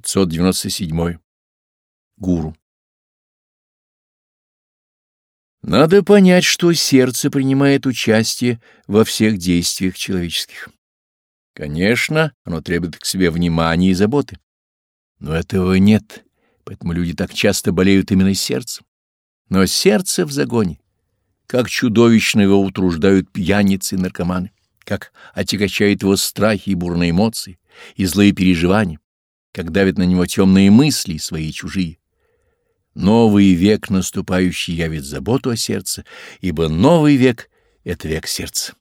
597. Гуру. Надо понять, что сердце принимает участие во всех действиях человеческих. Конечно, оно требует к себе внимания и заботы. Но этого нет, поэтому люди так часто болеют именно сердцем. Но сердце в загоне. Как чудовищно его утруждают пьяницы и наркоманы, как отягощают его страхи и бурные эмоции, и злые переживания, как давят на него темные мысли свои и чужие. Новый век наступающий явит заботу о сердце, ибо новый век — это век сердца.